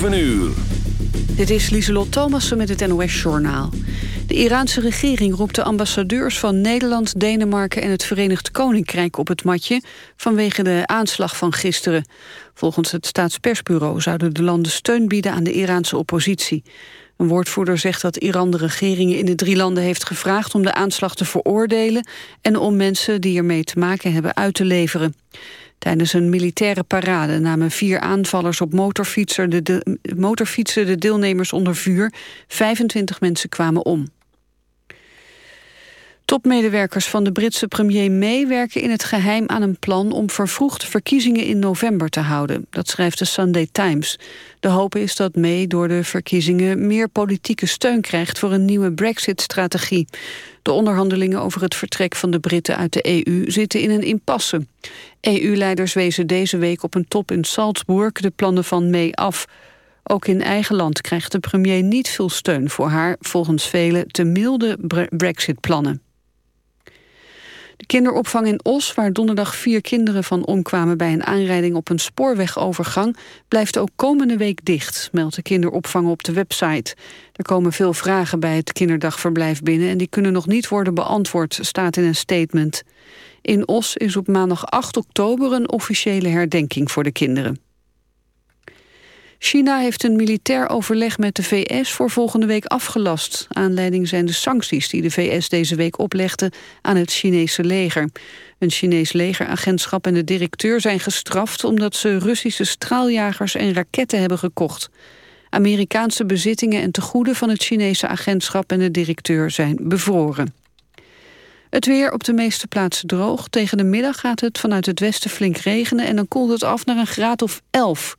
7 uur. Dit is Lieselot Thomassen met het NOS-journaal. De Iraanse regering roept de ambassadeurs van Nederland, Denemarken en het Verenigd Koninkrijk op het matje vanwege de aanslag van gisteren. Volgens het staatspersbureau zouden de landen steun bieden aan de Iraanse oppositie. Een woordvoerder zegt dat Iran de regeringen in de drie landen heeft gevraagd om de aanslag te veroordelen en om mensen die ermee te maken hebben uit te leveren. Tijdens een militaire parade namen vier aanvallers op motorfietsen de, de, motorfietsen de deelnemers onder vuur. 25 mensen kwamen om. Topmedewerkers van de Britse premier May werken in het geheim aan een plan om vervroegde verkiezingen in november te houden. Dat schrijft de Sunday Times. De hoop is dat May door de verkiezingen meer politieke steun krijgt voor een nieuwe brexit-strategie. De onderhandelingen over het vertrek van de Britten uit de EU zitten in een impasse. EU-leiders wezen deze week op een top in Salzburg de plannen van May af. Ook in eigen land krijgt de premier niet veel steun voor haar, volgens velen, te milde brexit-plannen. De kinderopvang in Os, waar donderdag vier kinderen van omkwamen bij een aanrijding op een spoorwegovergang, blijft ook komende week dicht, meldt de kinderopvang op de website. Er komen veel vragen bij het kinderdagverblijf binnen en die kunnen nog niet worden beantwoord, staat in een statement. In Os is op maandag 8 oktober een officiële herdenking voor de kinderen. China heeft een militair overleg met de VS voor volgende week afgelast. Aanleiding zijn de sancties die de VS deze week oplegde aan het Chinese leger. Een Chinees legeragentschap en de directeur zijn gestraft... omdat ze Russische straaljagers en raketten hebben gekocht. Amerikaanse bezittingen en tegoeden van het Chinese agentschap en de directeur zijn bevroren. Het weer op de meeste plaatsen droog. Tegen de middag gaat het vanuit het westen flink regenen... en dan koelt het af naar een graad of 11.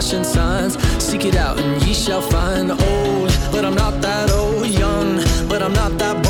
flashing signs. Seek it out and ye shall find. Old, but I'm not that old. Young, but I'm not that bold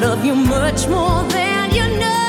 love you much more than you know.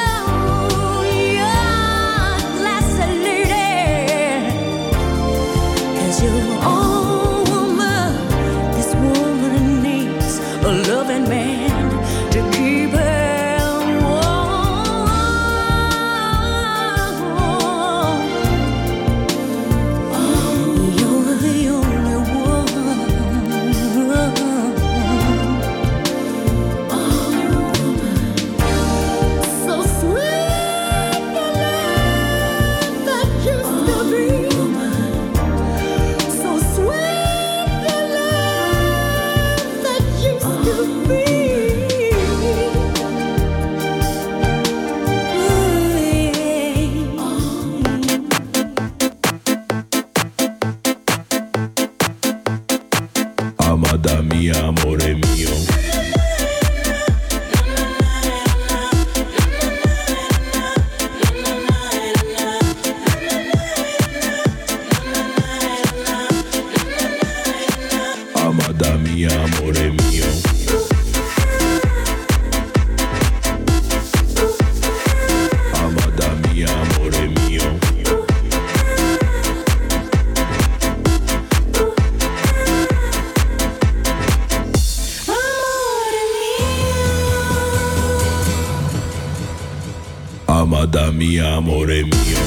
Amore mio.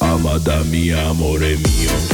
Amada mia, amore mio.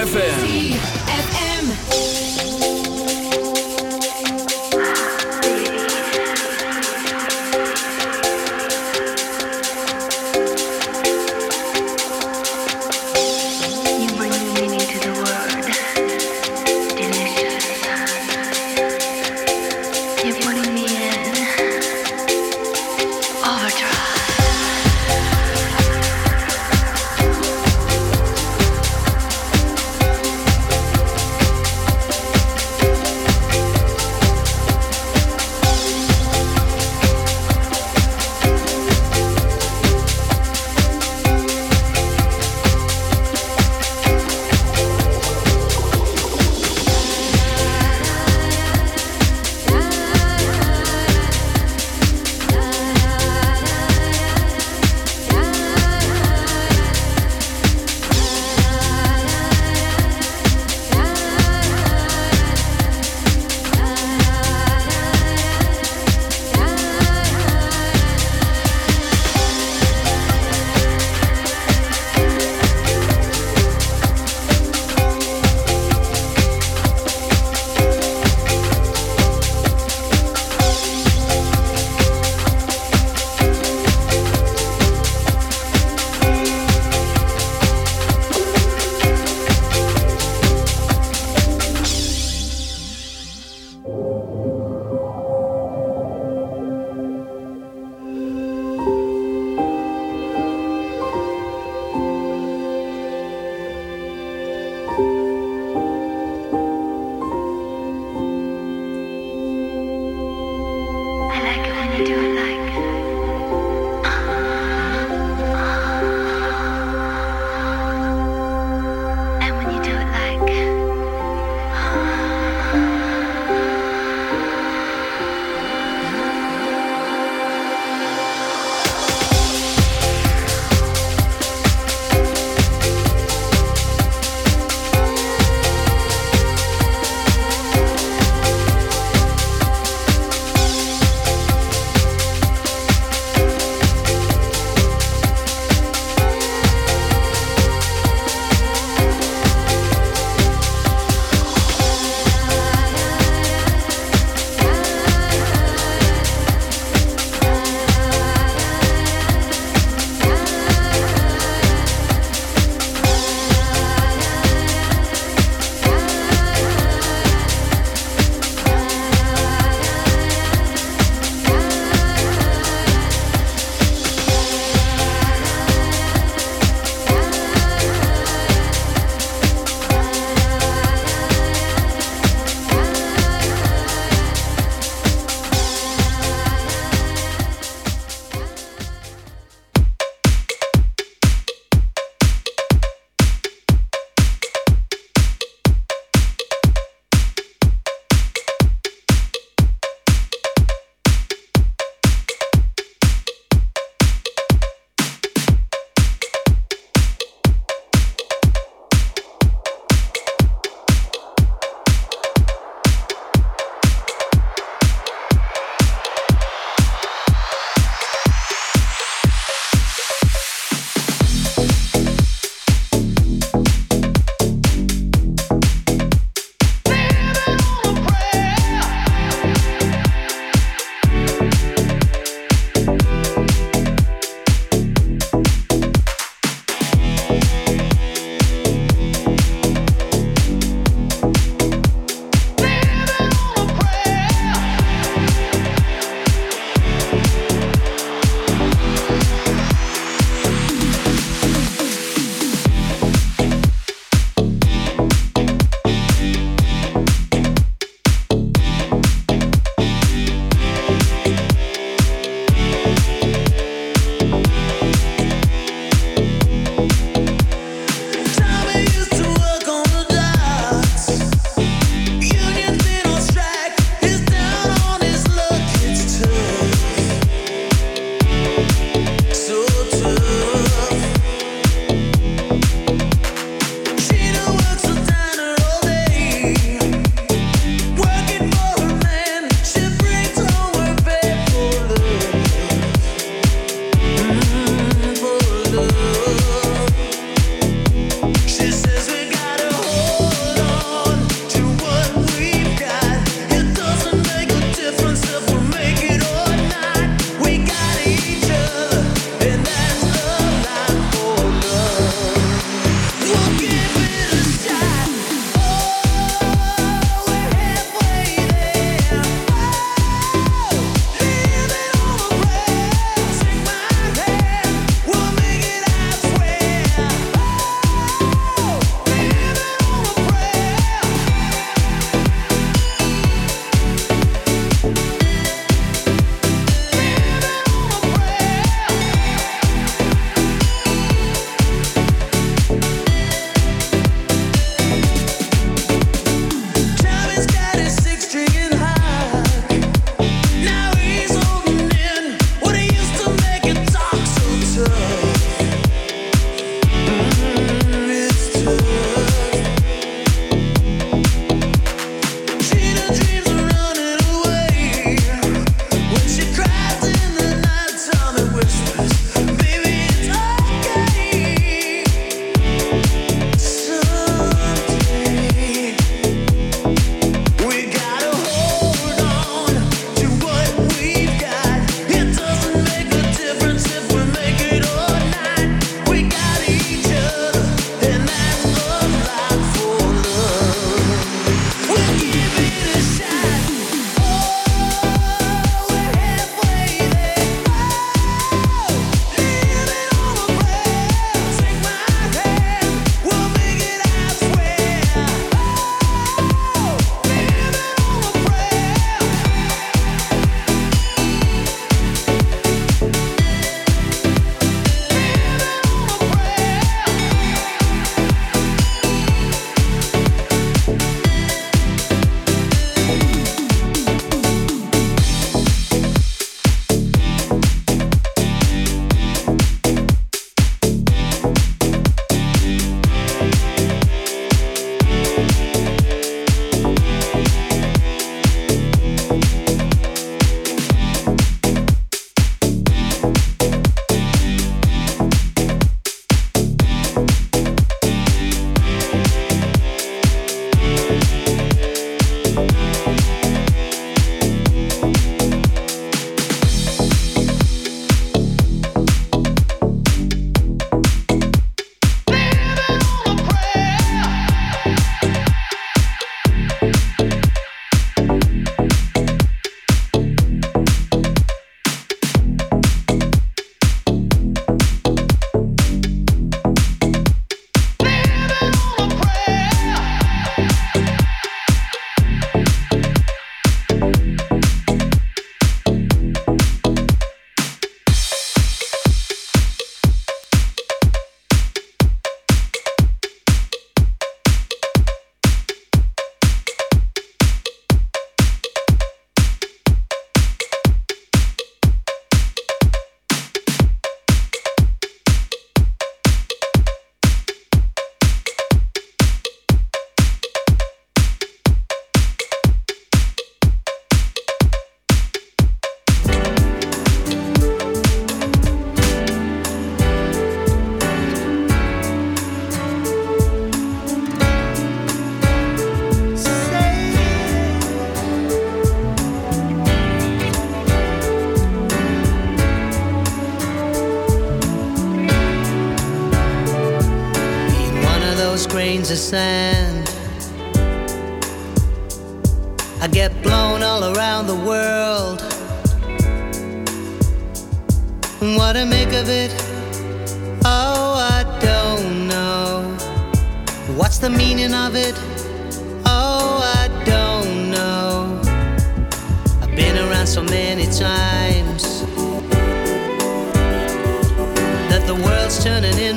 ZFM.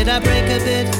Did I break a bit?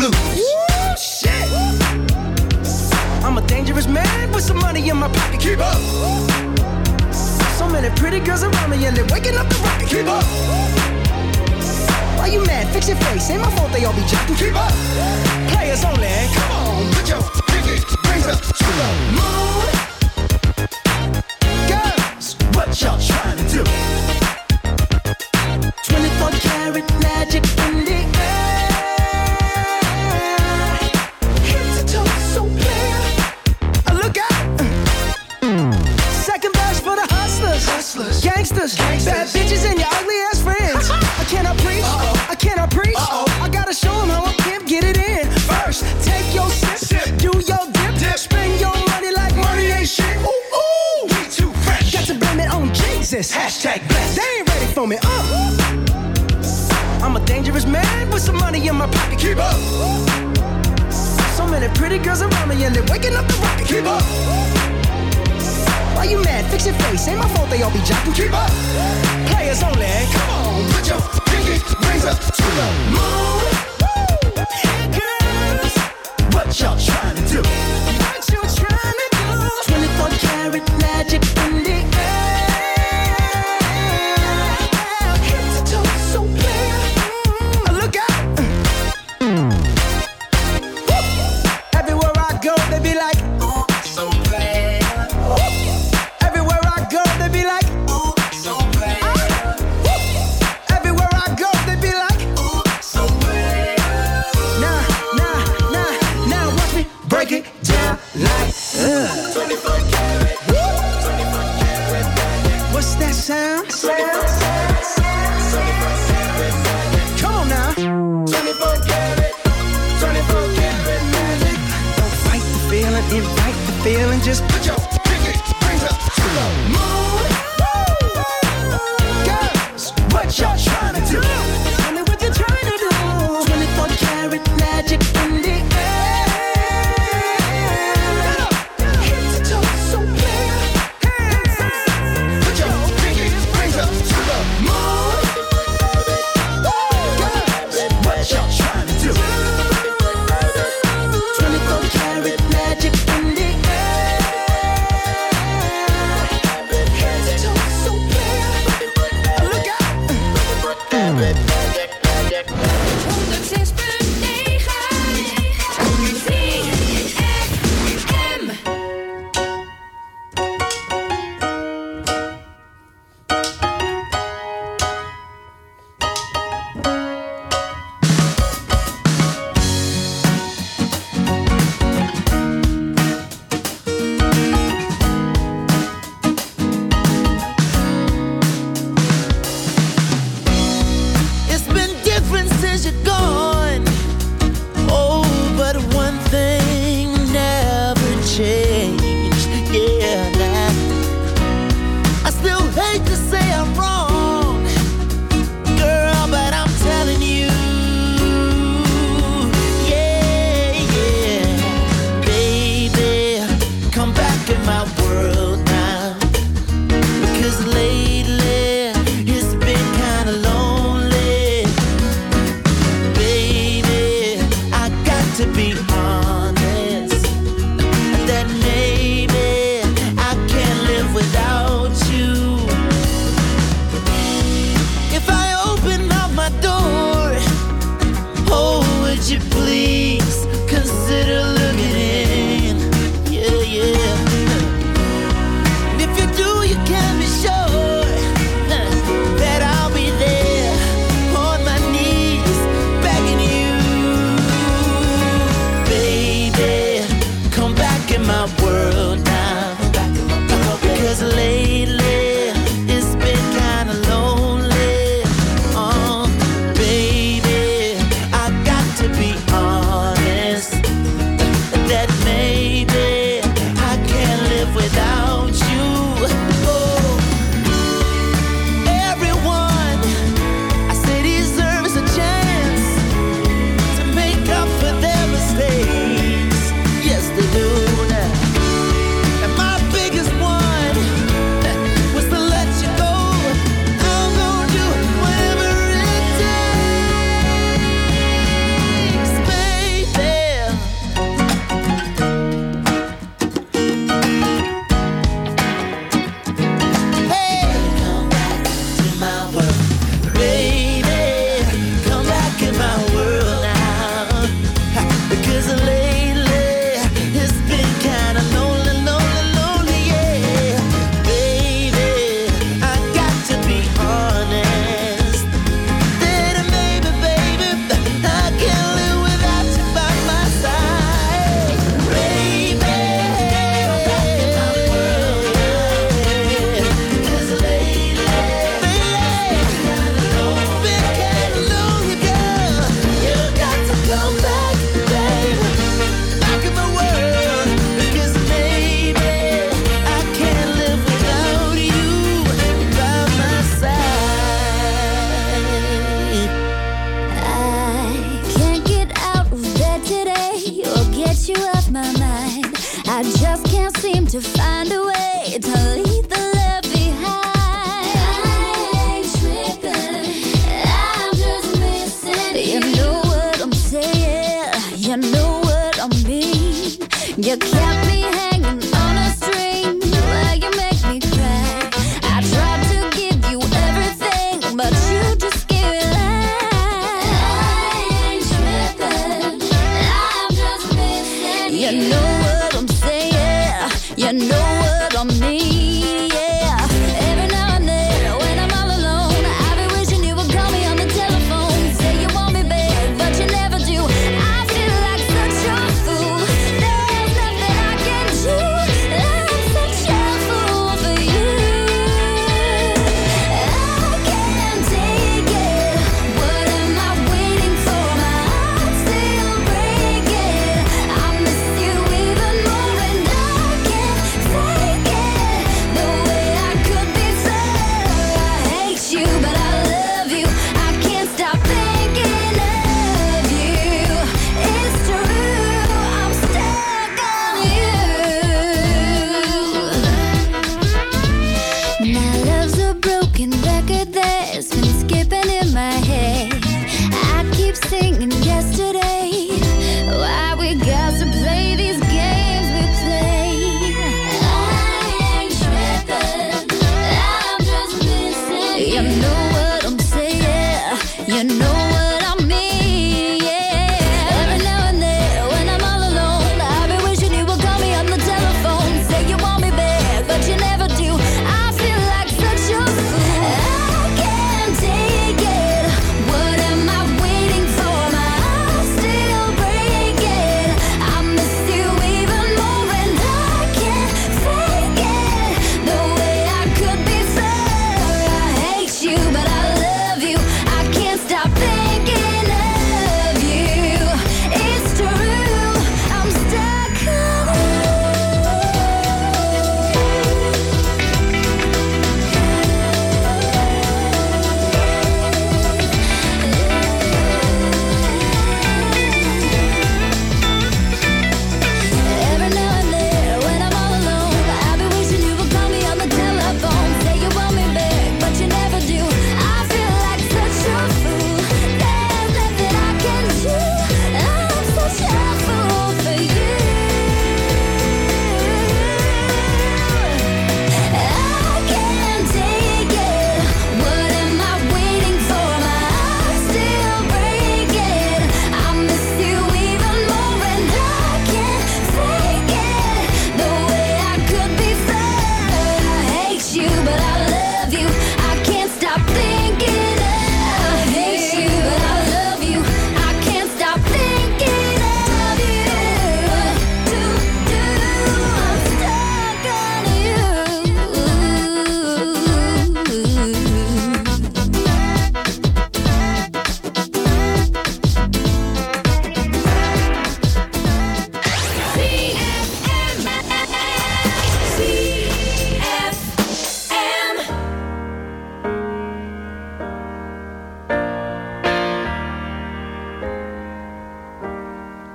blues. Ooh, shit. I'm a dangerous man with some money in my pocket. Keep up. So many pretty girls around me and they're waking up the rocket. Keep up. Why you mad? Fix your face. Ain't my fault they all be jacking. Keep up. Players only. Come on, put your pinky raise up to the moon. Girls, what y'all trying? waking up the rocket. Keep up. Why you mad? Fix your face. Ain't my fault they all be jocking. Keep up. Players only. Come on, put your pinky rings up to the moon. Woo. Girls, what y'all trying to do?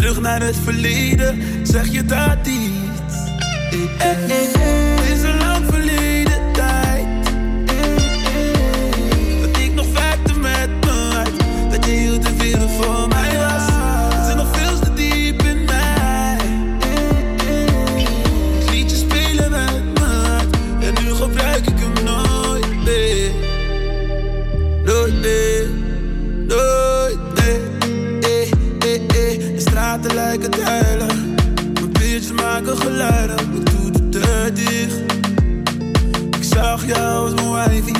Terug naar het verleden? Zeg je dat iets? Het is een lang verleden tijd. Dat ik nog werkte met mijn hart. Dat je hield de wereld voor mij Ik zag jou als